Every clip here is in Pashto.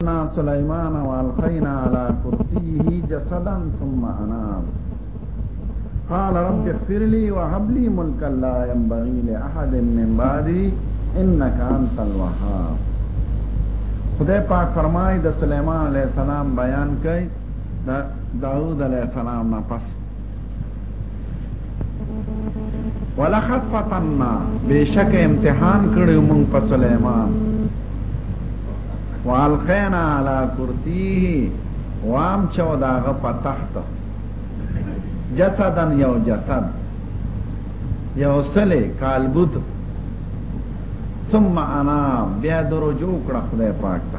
نا سليمان والقينا على كرسيه جسدا ثم انام قال رب اغفر لي وهب لي ملكا لا ينبغي لاحد من بعدي انك انت الوهاب خدای پاک فرمای د سليمان عليه السلام بیان کړي د داوود عليه السلام نه پس ولقد فتننا بشک امتحان کړو مونږ په سليمان والقینا علی کرسیه وام چو داغه په تخت جسدن یو جسد یو سلی کالبوت ثم انا بیا درو جو کړه خدای پاک ته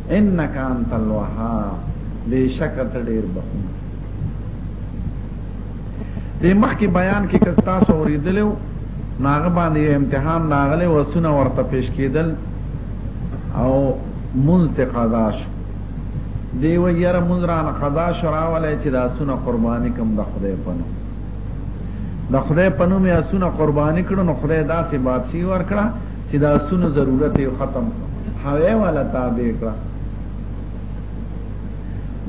انک انت الوهاب بیشک ته ډیر بخون د مخکې بیان کې که تاسو اوریدلو ناغه باندې امتحان ناغله وسونه ورته پیش کېدل او منځ ته قضا شو دی و یره منځ رانه قضا شراولای چې دا سونه قرباني کوم د خدای پنو د خدای پنو مې اسونه قرباني کړو نو خدای داسې بادشي ور کړه چې دا سونو ضرورت یې ختم هغه والا تابع کړه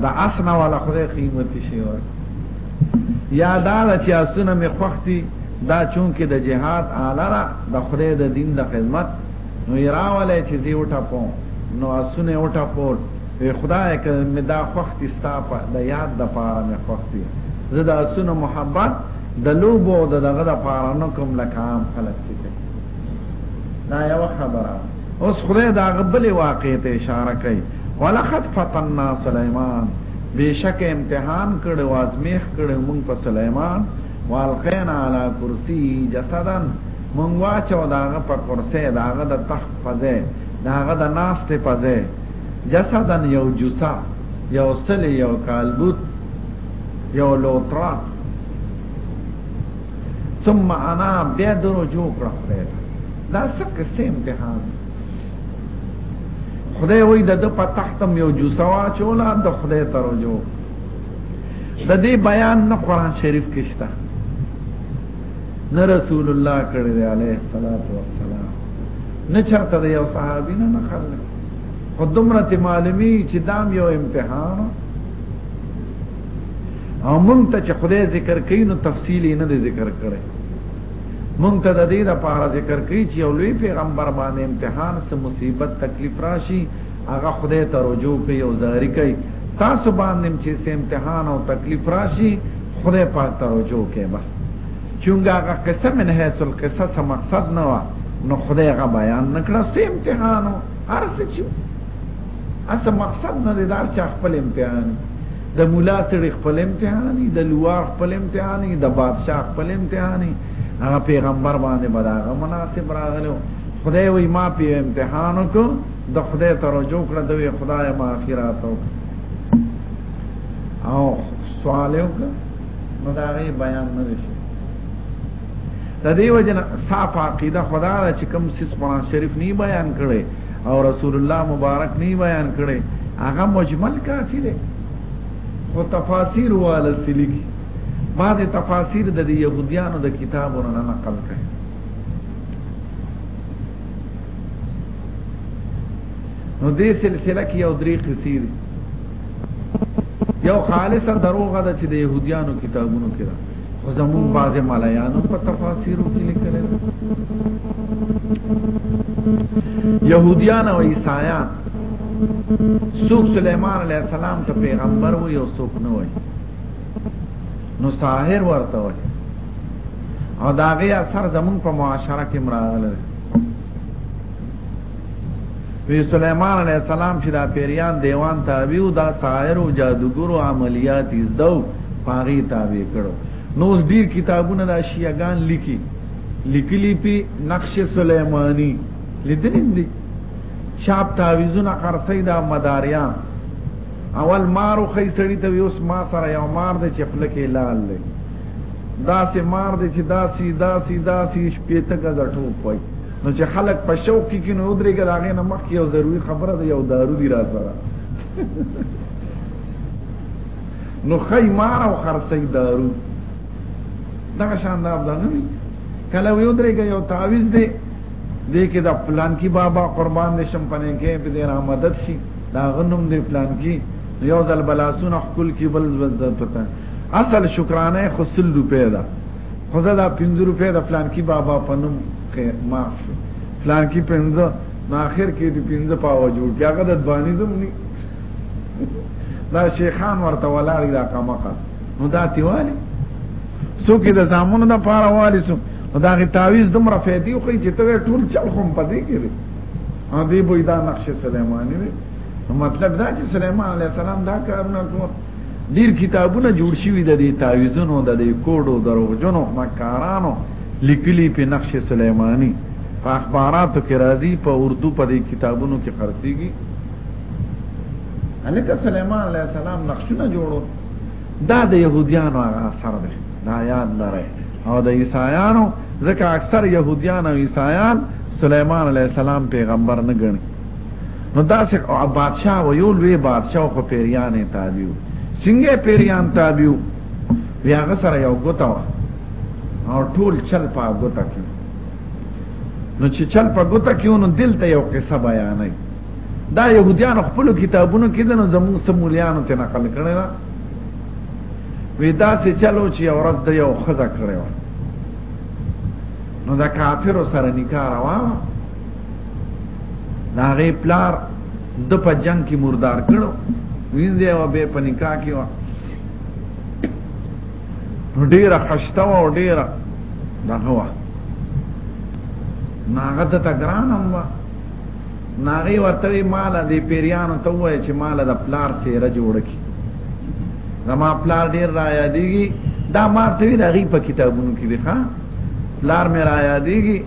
دا اسنا والا خدای قیمتي شي ور یا دا چې اسونه مې خوختي دا چون کې د جهاد اعلی را د خدای د دین د خدمت نو یې راولای چې زی وټه پو نو اسونه وټه پو وی خدای که مې دا خوختي ستا په د یاد د پاره مې خوختي زه د اسونه محبت د لوبو د دغه د پاره نو کوم لکام خلک چې دا یو خبره اوس خدای دا غبل واقع ته اشاره کوي ولقد فتنا سليمان بشک امتحان کړو ازمیخ کړو مونږ په سليمان والقینا علی کرسی جسدن مونږ واچو داغه په کرسی داغه د تخت پځه داغه د ناست پځه جسدن یو جسا یو سلی یو کالبوت یو لوترا ثم انا بیا درو جو کړه خدای ته دا څه قصه امتحان خدای وای د د په تختم یو جو سوا چولا د خدای ته رجو د دې بیان نه قران شریف کې شته نه رسول الله کړی دی علیه الصلاۃ والسلام نه چرته دی یو صحابي نه نقل خو دومره معلومی چې دام یو امتحان او مونږ ته چې خدای ذکر کوي نو تفصیل نه دی ذکر کړی مونږ ته د دې لپاره ذکر کوي چې یو لوی پیغمبر باندې امتحان سه مصیبت تکلیف راشي هغه خدای ته رجوع کوي او زاری کوي تاسو باندې چې سه امتحان او تکلیف راشي خدای پاک ته رجوع کوي بس چونګه هغه قصه من هیڅ القصه سم مقصد نه و نو خدای هغه بیان نکړه سه امتحانو هر څه چې اسه مقصد نه دی دار چا خپل امتحان د مولا سره خپل امتحان د لوا خپل امتحان د بادشاہ خپل امتحان هغه پیغمبر باندې بداغه مناسب راغلو خدای وی ما په امتحان کو د خدای ته رجوع کړ دوی خدای ما اخرات او سوال یو نو دا غي بیان نه شي د دې وجنه صاف عقیده خدای چې کوم سیس قرآن شریف نه بیان کړي او رسول الله مبارک نه بیان کړي هغه مجمل کافی دی او تفاسیر وال سلیکی بعض تفاسیر د يهوديانو د کتابونو نه نقل کړي نو دې سلسله کې یو درې قصې دي یو خالصه دروغه ده چې د يهوديانو کتابونو کې ده خو زمون بعض ملایانو په تفاسیرو کې لیکل يهوديان او عیسایان سوق سليمان عليه السلام ته پیغمبر و یو سوق نه وای نو ساحر ورته وای او داغه اثر زمون په معاشره کې مراغله وی سلیمان علیه السلام چې دا پیریان دیوان تابعو دا سایر او جادوګرو عملیات ازدو پاغي تابع کړو نو اوس ډیر کتابونه دا شیعاګان لیکي لیکلی پی نقش سلیمانی لیدلیم دی چاپ تعویزونه خرڅی دا مداریان اول مارو خی سړی ته اوس ما سره یو مار دی چې خپل کې لال دی دا سه مار دی چې دا سی دا سی دا سی شپې ته غزټو پوي نو چې خلک په شوق کې کینو درېګه داغه نه مخ یو ضروری خبره ده یو دارو دی را سره نو خی مار او خرڅی دارو دا شان دا نه وی کله یو درېګه یو تعویز دی دې کې دا پلان کې بابا قربان دې شم پنه کې په دې را مدد شي دا غنوم دې پلان کې یو ځل بلاسونه خپل کې بل ځل پته اصل شکرانه خو سل روپے ده خو زه دا پنځه روپۍ د پلانکي بابا په نوم معاف شو پلانکي پنځه نو آخر کې د پنځه پاوه جوړ کړي هغه د دواني دوم ني دا شیخان ورته ولاړ دا کمقه نو دا تیوالي څوک د زامونو د پاره والي څوک دا غي تعویز دومره فیدی خو چې ته ټول چل کوم پدې کې دي ا دې بوې دا نقش سليماني دي مطلب دا چې سليمان عليه السلام دا کارونه کوي ډیر کتابونه جوړ شوی د دې تعویذونو د دې کوډو دروغجنو مکارانو لیکلی په نقش سلیمانی په اخباراتو کې راځي په اردو په دې کتابونو کې خرڅيږي الکه سلیمان علیه السلام نقشونه جوړو دا د يهوديانو هغه اثر دی دا یاد لرئ او د عیسایانو ځکه اکثر يهوديان او عیسایان سلیمان علیه السلام پیغمبر نه ګڼي نو داسې بادشاہ و یو لوی بادشاہ خو پیریانې تابعو څنګه پیریان تابعو بیا هغه سره یو ګوتا و او ټول چل په ګوتا کې نو چې چل په ګوتا کې نو دلته یو قصه بیانې دا يهوديان خپل کتابونو کې دنو زموږ سمولیانو ته نقل کړي دا وی دا سه چلو چې اورز د یو خزه کړي نو دا کافر سره نکاح روانه دا غي پلار د په جنگ کې مردار کړو وین دی او به پنیکا کې و ډیره خشته او ډیره دغه وا ناغه د تګران هم وا ناغه ورته مال دی پیریانو ته وای چې مال د پلار سیره جوړ کی زما پلار ډیر را یادېږي دا مارته وی د غي په کتابونو کې دی ښا پلار مې را یادېږي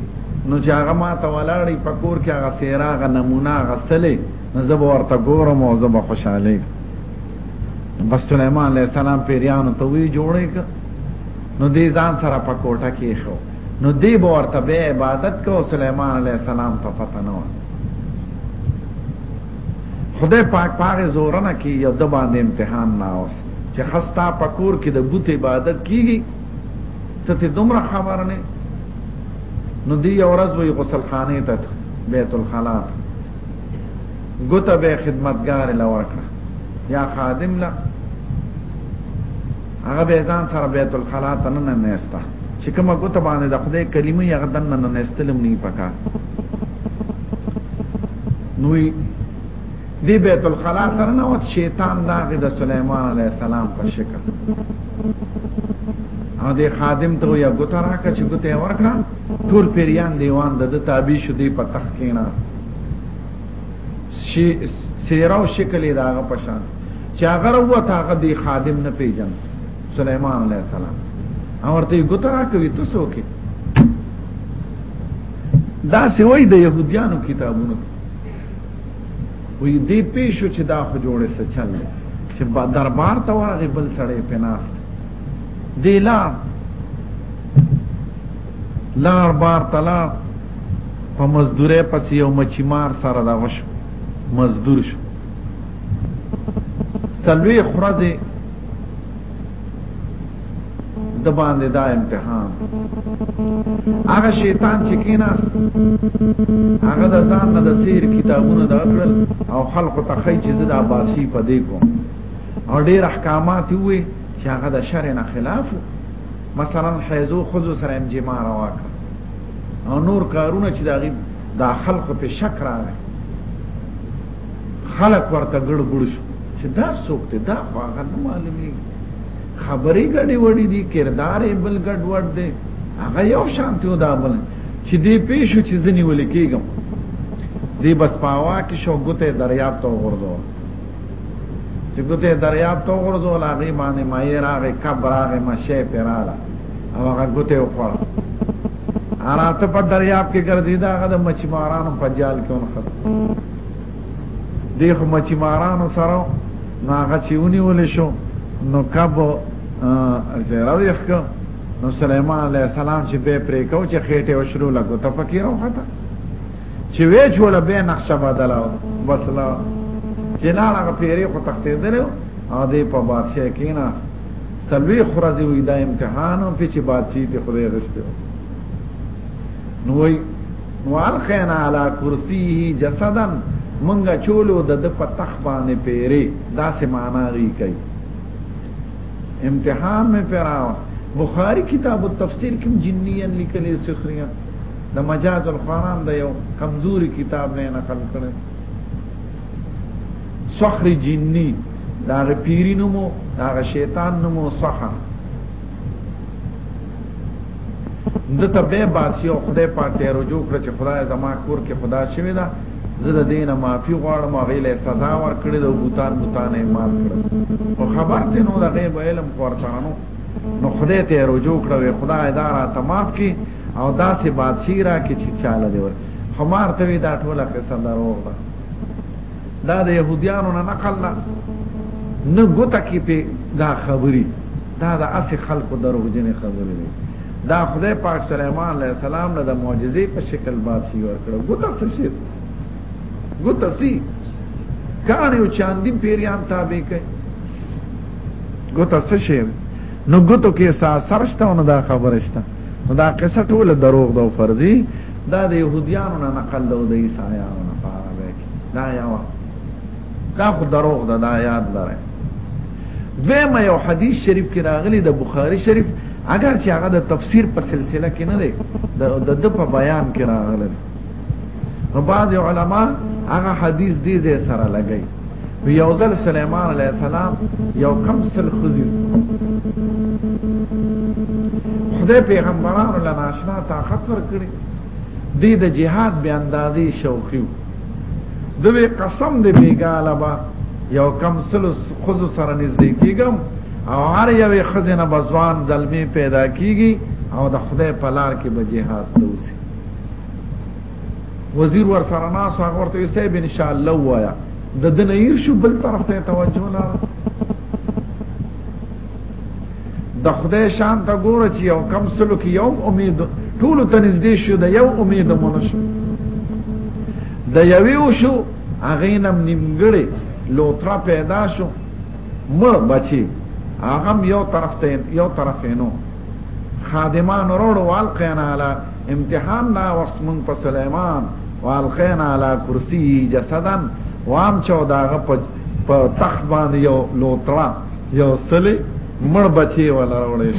نو چې هغه ما ته ولاړی په کور کې هغه سیرا هغه نمونه هغه سلې نو زه به ورته ګورم او زه به خوشحاله بس سلیمان علیه السلام پیریانو ته وی جوړې که نو دې ځان سره په کوټه کې خو نو دې به ورته به عبادت کو سلیمان علیه السلام ته پته نه و خدای پاک پاره زورنه کې یو د باندې امتحان نه اوس چې خستا پکور کې د بوت عبادت کیږي ته ته دومره خبر نه نو دی اورز وی غسل خانه ته بیت الخلا ګوته به خدمتګار لور کړ یا خادم لا هغه به ځان سره بیت الخلا ته نه نهستا چې کومه ګوته باندې د خدای کلمه یې غدن نه نهستلم نه پکا نوې دی بیت الخلا ترنه وخت شیطان راغی د سليمان عليه السلام په شکل او د خادم ته یا ګوت راکړه چې ګوت یې ورکړه ټول پیریان دیوان د تابع شو دی په تخت کې نه شي سیرا او شکل یې داغه پشان چې هغه وروت هغه دی خادم نه پیژن سليمان عليه السلام اورته ګوت راکوي تاسو کې دا سوي د يهوديانو کتابونو وی دی پیشو چې دا خو جوړه څه چل دی چې دربار ته ورغی بل سړی پناست دی لار لار بار تلار په مزدوره پس یو مچی مار سره دا وشو مزدور شو سلوی خرزه د باندې دا امتحان هغه شیطان چې کیناس هغه د ځان نه د سیر کتابونه دا کړل او خلق ته خی چې د عباسی په دې کوم او ډیر احکامات وي چې هغه د شرع نه خلاف مثلا حیزو خود سره امجما روا کړ او نور کارونه چې داغي دا خلق په شک راغی خلق ورته ګړ ګړ شو چې دا څوک دی دا خو هغه نه معلومېږي خبرې ګډې وډې دي کردار یې بل ګډ وډ دی هغه یو شان دی دا بل چې دې پېښو چې ځنې ولې کېږم دې بس پاوا کې شو ګوته دریاب ته وغورځو چې ګوته دریاب ته وغورځو لاغې باندې مایې راغې کب راغې مشه پیراله او هغه ګوته وخوړه اراته په دریاب کې ګرځیدا هغه د مچمارانو په جال کې ونخت دیخو مچی مارانو سره نو هغه چې ونیول شو نو کب زیره ویخکه نو سلیمان علیه السلام چې به پرې کو چې خېټه او شلو لګو ته فقیر وخته چې وې چول به نقشه بدلاو بس لا چې نه هغه پیری خو تختې درو او دې په بادشاہ کې نه سلوي خرازي وې دا امتحان او په چې بادشاہ دې خدای غشته نو وي والخینا علی کرسیه جسدا منګه چولو د د په تخ باندې پیری دا سه معنا ری کوي امتحان می پیراوه بخاری کتاب التفسیر کوم جنیان لیکلې سخریا د مجاز القرآن د یو کمزوري کتاب نه نقل کړي سخر جنی دا غ پیرینو مو دا غ شیطان نو مو سخر د تبه باسی او خدای پاک ته رجوع کړ چې خدای زما کور کې خدا شوی دا زه د دینه معافي غواړم هغه له سزا ورکړې د بوتان بوتان یې مار کړ او خبر ته نو د غیب علم خور سره نو نو خدای ته رجوع کړ وی خدای دا را تماف کی او دا سه بادشاہ را کې چې چاله دی ور خمار ته دا ټوله قصه دروغ ده دا د يهوديانو نه نقل نه نه ګوته کې په دا خبري دا د اسی خلکو دروغجنې خبرې دي دا خدای پاک سليمان عليه السلام له معجزې په شکل بادشي ورکړ ګوته څه شي ګوته سي کان یو چاندي پیریان تابع کوي ګوته څه شي نو ګوتو کې ساسر شته نو دا خبره شته نو دا قصه ټوله دروغ ده او فرضي دا د يهوديانو نه نقل ده او د عيسایانو دا یا وا دا خو دروغ ده دا یاد لره زمه یو حدیث شریف کې راغلی د بخاری شریف اگر چې هغه د تفسیر په سلسله کې نه دی د د په بیان کې راغلی نو بعض علما هغه حدیث دې دې سره لګی یو ځل سليمان عليه السلام یو کم سل خزي خدای پیغمبرانو لناشنا طاقت ورکړي دی د جهاد به اندازې شوقي دوی قسم دې بیګاله با یو کم سلو خود سره نږدې کیږم او هر یوې خزینه بزوان زلمی پیدا کیږي او د خدای په لار کې به جهاد توسي وزیر ور سره ناس هغه ورته صاحب ان شاء الله وایا د دنیر شو بل طرف ته توجه لاره د خدای شان ته ګوره چې یو کم سلو کې یو امید ټول ته نږدې شو د یو امید مونږ شو د یوې شو هغه نم نیمګړې لوترا پیدا شو مړ بچي هغه یو طرف ته یو طرف نو خادمان وروړو والقینا علی امتحان لا وسمن په سليمان والقینا علی کرسی جسدن وام چوداغه په تخت باندې یو لوترا یو سلی مړ بچی ولا راوړی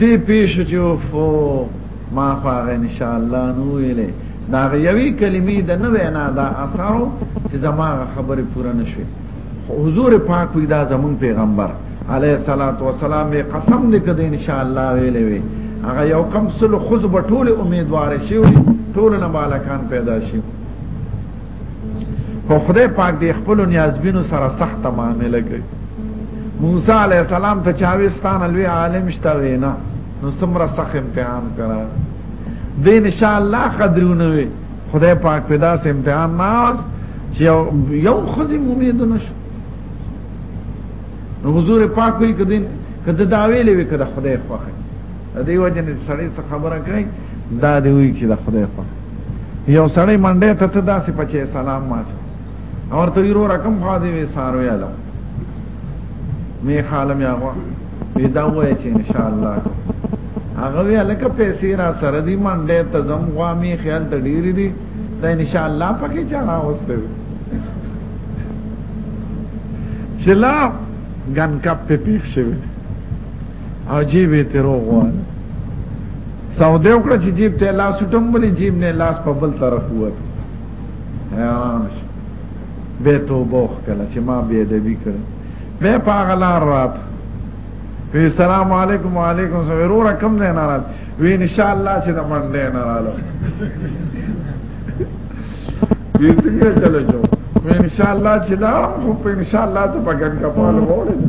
دی پیش جو فو ما خو هغه ان شاء الله نو ویلې دا یوې کلمې د نه وینا دا اثر چې زما خبره پوره نشوي حضور پاک وی دا زمون پیغمبر علیه الصلاۃ والسلام به قسم دې کده ان شاء الله ویلې وی هغه یو کم سل خود بټول امیدوار شي ټول نه مالکان پیدا شي خو خدای پاک دې خپل نیازبینو سره سخت معاملې کوي موسی علی السلام ته چاويستان لوی عالم شته وینا نو څومره سخت امتحان کرا دین ان شاء الله قدرونه وي خدای پاک په داس امتحان ناس چې یو خزي امید نشو نو حضور پاک وی کدین کده دا ویلې وی کده خدای خوخه دی وجه نه سړی څه خبره کوي دا دی وی چې د خدای خوخه یو سړی منډه ته ته داسې پچې سلام ماچ اور ته یو رقم خو دی وې سارو یالو می خاله میا غوا وی دا وای چې ان شاء الله هغه وی الکه پیسې را سره دی منډه ته زم غوا می خیال ته ډیری دی دا ان شاء الله پکې چا راوسته چې لا ګن کپ په پیښ شوی دی او جیب یې ترو غوان سوده وکړه چې جیب ته لاس وټم بلې جیب نه لاس په بل طرف ووت حیران شو به توبه وکړه چې ما بې ادبي کړې به په هغه لار رات وی السلام علیکم وعلیکم سلام وروره کم نه نه وی ان شاء الله چې د منډه نه رااله دې څنګه چلو جو مې ان شاء الله چې دا خو په ان شاء الله ته پکان کا پال وړل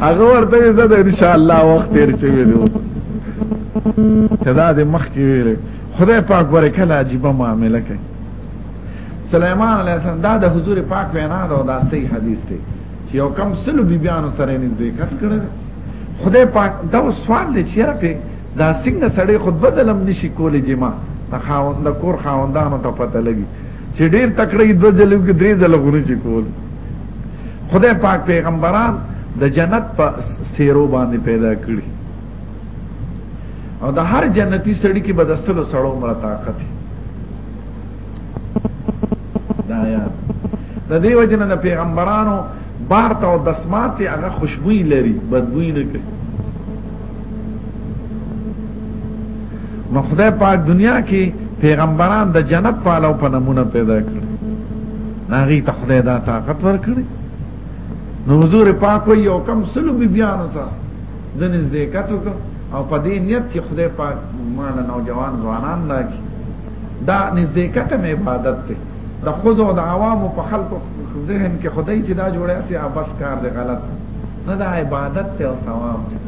هغه ورته زه د ان شاء الله وخت تیر چوي دي کدا دې مخ کې ویل خدای پاک ورې کله عجیب معاملې کوي سليمان عليه السلام دا د حضور پاک وینا دا د صحیح حدیث دی چې یو کم سلو بیبیانو سره نږدې کټ کړل خدای پاک دا سوال دی چې راپې دا څنګه سړی خود بزلم نشي کولی چې ما د خاوند د کور خاوندانو ته پته لګي چې ډیر تکړه دو ځلو کې درې ځله غونې چې کول خدای پاک پیغمبران د جنت په سیرو باندې پیدا کړی او د هر جنتی سړی کې بدسلو سړو مر طاقت دا یا د دې وجنه د پیغمبرانو بار ته او دسمات هغه خوشبوئی لري بدبوئی نه کوي نو خدای پاک دنیا کې پیغمبران د جنت په اړه په نمونه پیدا کړ ناغي ته خدای دا طاقت ورکړي نو حضور پاک وي او کم سلو بي بیان سره د نږدې کتو او په دې نیت چې خدای پاک مال نوجوان ځوانان لاکي دا نږدې کته عبادت ته د خوځو د عوامو په خلکو ذهن کې خدای چې دا جوړه سي ابس کار دی غلط نه دا عبادت ته او ثواب دی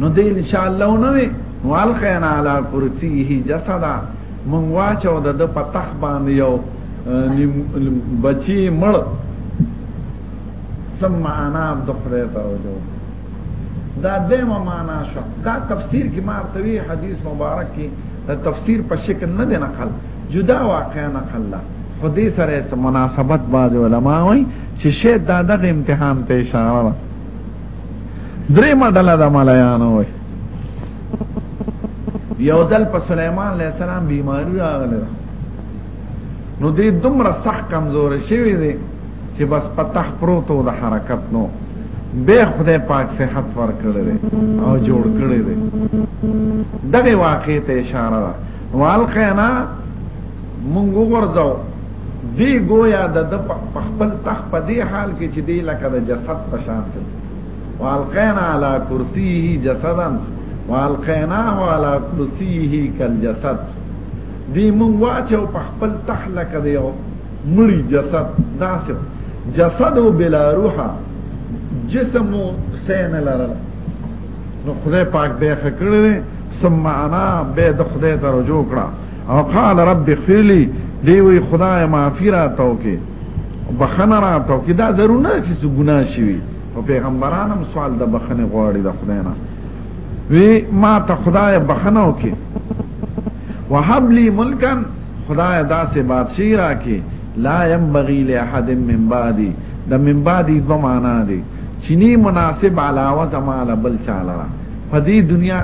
نو دې ان شاء الله نو وي والخینا علی کرسیه جسدا مونږ واچو د د پتخ باندې یو بچی مړ سم معنا د خدای ته وځو دا دیمه معنا شو دا تفسیر کې ما ارتوی حدیث مبارک کې دا تفسیر په شکل نه دی نقل جدا واقع نقل لا خو دې سره مناسبت باز علما وای چې شه دا دغه امتحان ته اشاره ده درې مدله د ملایانو وای یو ځل په سليمان عليه السلام بیماری راغله نو دې دومره سخت کمزور شوی دی چې بس په تخ پروت و د حرکت نو به خدای پاک صحت ورکړی دی او جوړ کړی دی دغه واقع ته اشاره ده والقینا مونږ وګرځو دی گویا د په خپل تخ په دی حال کې چې دی لکه د جسد په شان دی والقینا علی کرسیه جسدا والقینا علی کرسیه کالجسد دی مونږ واچو په خپل تخ لکه دی مړی جسد داسې جسد او بلا روح جسم او سین لرل نو خدای پاک به خکړل ثم انا به د خدای ته رجوع کړه او قال رب اغفر لي دی وی خدای معافی را تاو کې بخنه را تاو کې دا ضرور نه چې ګناه شي او پیغمبرانم سوال د بخنه غواړي د خدای نه وی ما ته خدای بخنه وکي وهب لي ملکا خدای دا سه بادشاہي راکې لا ينبغي لاحد من بعدي د من بعدي دو معنا دي چيني مناسب علاوه زماله بل چاله په دې دنیا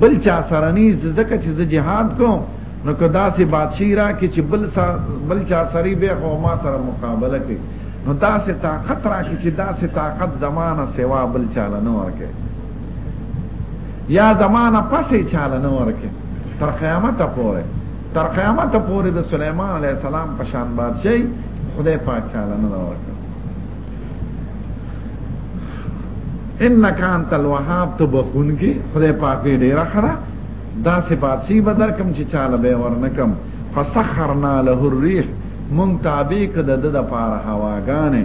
بل چا سره ني زکه چې زه جهاد کوم نو که دا سه بادشاہي راکې چې بل سا بل چا سری به خو ما سره مقابله کوي نو دا سه طاقت راکې چې دا سه طاقت زمانہ سوا بل چاله نه ورکه یا زمانہ پسې چاله نه ورکه تر قیامت پورې تر قیامت پورې د سليمان عليه السلام په شان بادشاہي خدای پاک چاله نه ورکه انک انت الوهاب تبخون کی خدای پاک دې ډیر خره دا صفات سی بدر کم چې چاله به ورنکم فسخرنا له الريح مونږ تابع کده د پاره هواګانې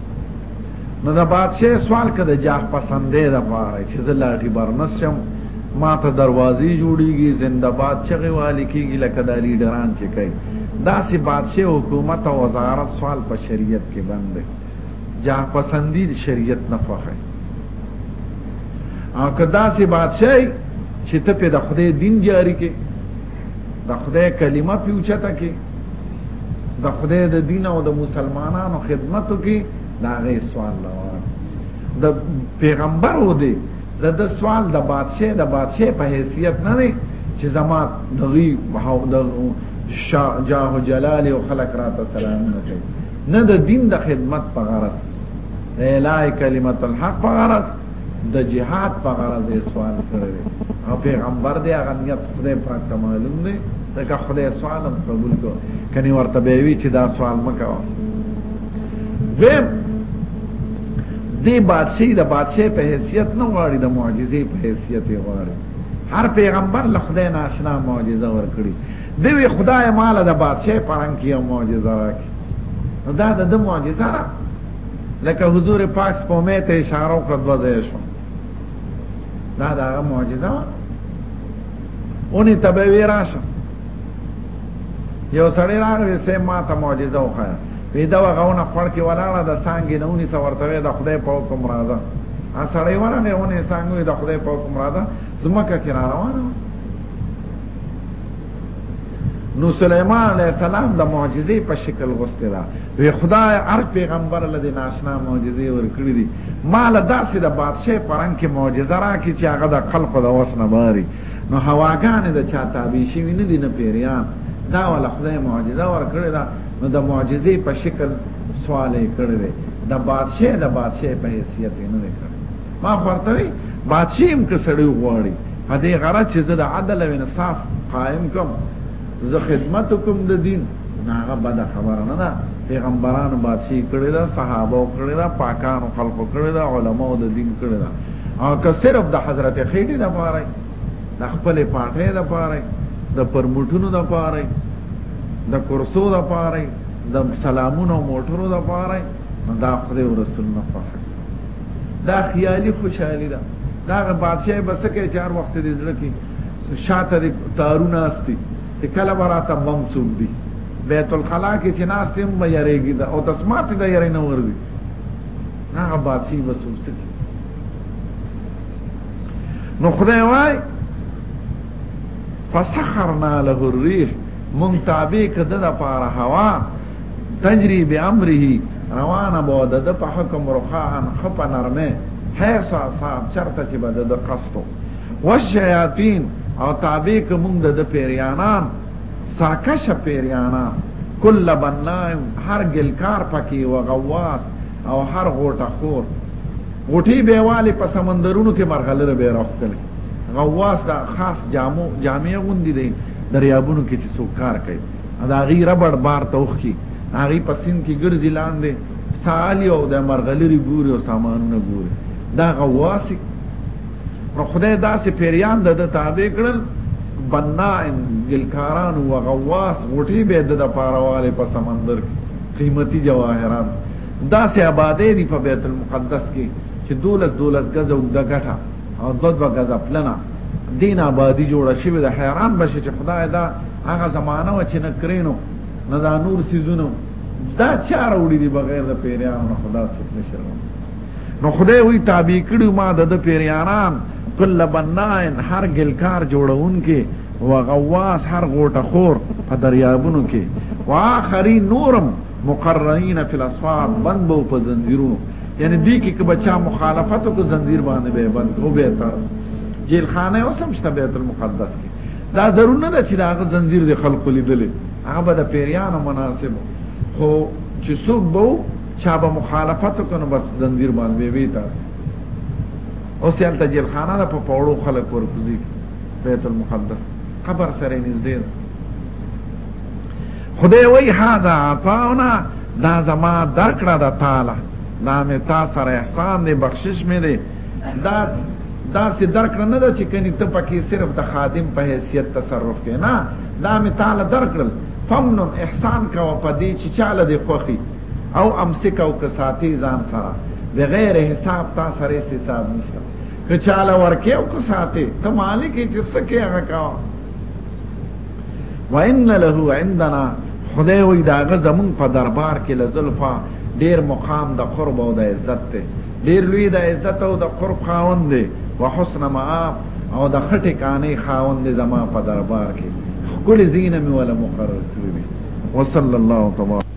نو دا بادشاہ سوال کده جاه پسندې ده پاره چې زلا غبر نشم ما ته دروازې جوړیږي زنده باد چغه والی کیږي لکه د لیډران چې کوي دا سي بادشاہ حکومت او وزارت سوال په شریعت کې بند دی جاه پسندی د شریعت نه خوخه او کدا سي بادشاہ چې ته په د خدای دین جاری کې د خدای کلمه پیوچته کې د خدای د دین او د مسلمانانو خدمتو کې دا غي سوال لوان د پیغمبر و دی د د سوال د بادشاہ د بادشاہ په حیثیت نه دی چې زما د غي او د جاه جلال او خلق را ته سلام نه کوي نه د دین د خدمت په غرض لا اله کلمت الحق په غرض د جهاد په غرض یې سوال کړی دی او پیغمبر دی هغه نیت خدای پاک ته معلوم دی ځکه خدای سوال هم قبول کړو کني ورته به وی چې دا سوال مکوه دویم دی بادشاہي د بادشاہ په حیثیت نه غواړي د معجزې په حیثیت یې غواړي هر پیغمبر له خدای نه آشنا معجزه ورکړي دوی خدای مال د بادشاہ پرنګ کې معجزه راکړي دا د معجزه لکه حضور پاک سپومه ته اشاره وکړه دوه ځای شو دا دا معجزه وه اونې تبه وی راشه یو سړی راغی سه ما ته معجزه وخایا وی دا غونه خړ کې ولاړه د سانګې نونی سورته وی د خدای په حکم راځه ا سړی ورنه اونې سانګې د خدای په حکم راځه زمکه کې را روانه نو سليمان عليه السلام د معجزې په شکل غوستلا وی خدای هر پیغمبر له دې ناشنا معجزې ورکړي دي مال داسې د بادشاہ پرنګ کې معجزه راکې چې هغه د خلق د وس نه باري نو هواګانې د چا تابع شي نه دي نه پیریان دا ول خدای معجزه ورکړي دا نو د معجزې په شکل سوال یې کړی دی د بادشاہ د بادشاہ په حیثیت یې نه کړی ما ورته وی بادشاہ هم که سړی غواړي په دې غره چې زه د عدل او انصاف قائم کوم زه خدمت کوم د دین ناغه بد خبر نه ده پیغمبران بادشي کړی دا صحابه کړی دا پاکان خلق کړی دا علما او د دین کړی دا او که صرف د حضرت خېټي د پاره د خپل پاټې د پاره د پرمټونو د پاره د کرسو د پاره د سلامونو موټرو د پاره دا خدای او رسول نه خوښه دا خیالي خوشحالي ده دا بادشاہ بسکه چار وخت دې ځړکی شاته د تارونه استي چې کله براته بم څوب دي بیت الخلا کې چې ناس تیم به یریږي دا او دسمات د یری نه ورځي هغه باسي وسوم سکی نو خدای وای فسخرنا له الريح منتابع کده د پاره هوا تجری به امره روانه بو د په حکم رخان خپ نرمه هيسا صاحب چرته چې بده د قصتو والشیاطین او تابع کوم د پیریانان سرکش پیریانان کل بنایم هر گلکار پکې و غواس او هر غوټه خور غوټي بیواله په سمندرونو کې مرغلره به راخلي غواس دا خاص جامو جامع غوندي دي دریابونو کې چې څوک کار کوي دا غي ربړ بار توخي هغه پسین کې ګرځي لاندې سالی او د مرغلری ګوري او سامانونه ګوري دا غواسی نو خدای داسې پیریان د تابع کړل بنائن ګلکاران او غواس غټي به د پارواله په سمندر کې قیمتي جواهرات داسې آبادې دي په بیت المقدس کې چې دولس دولس غزه او د غټه او دو دو غزه پلنا دین آبادی جوړه شوی د حیران بشي چې خدای دا هغه زمانہ و چې نه کرینو نه دا نور سيزونو دا چار وړي دي بغیر د پیریانو خدا څوک نشر نو خدای وی تابع کړو ما د پیریانان کل بنائن هر ګلکار جوړون کې وغواس هر غوټه خور په دریابونو کې واخری نورم مقررین فی الاسفار بند بو په زنجیرونو یعنی دی کې که بچا مخالفت کو زنجیر باندې به بند او به تا جیل خانه اوسم شته بیت المقدس کې دا ضرور نه ده چې دا غ زنجیر د خلکو لیدلې هغه به د پیریانو مناسب خو چې څوک به چا به مخالفت وکړو بس زنجیر باندې وی تا اوس یې ته جیل خانه ده په پوړو خلک ورکوزي بیت المقدس قبر سره نږدې ده خدای وای هاذا عطاونا دا زما درکړه ده تعالی دا مې تا سره احسان دی بخشش مې دی دا دا سي درکړه نه ده چې کني ته پکې صرف د خادم په حیثیت تصرف کې نه دا می تعالی درکړل فمنن احسان کا په دې چې چاله دې خوخي او امسک او کساتی ځان سره بغیر حساب تا سره حساب نشته که چاله ورکه او کساتی ته مالک چې سکه هغه کا وان له عندنا خدای وی دا غزمون په دربار کې لزلفا ډیر مقام د قرب او د عزت ته ډیر لوی د عزت او د قرب خاوند دی وحسن مآب او د خټه کانې خاوند زما په دربار کې خپل زینه مې ولا مقرر کړی وي وصلی الله تبارک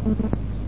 Thank you.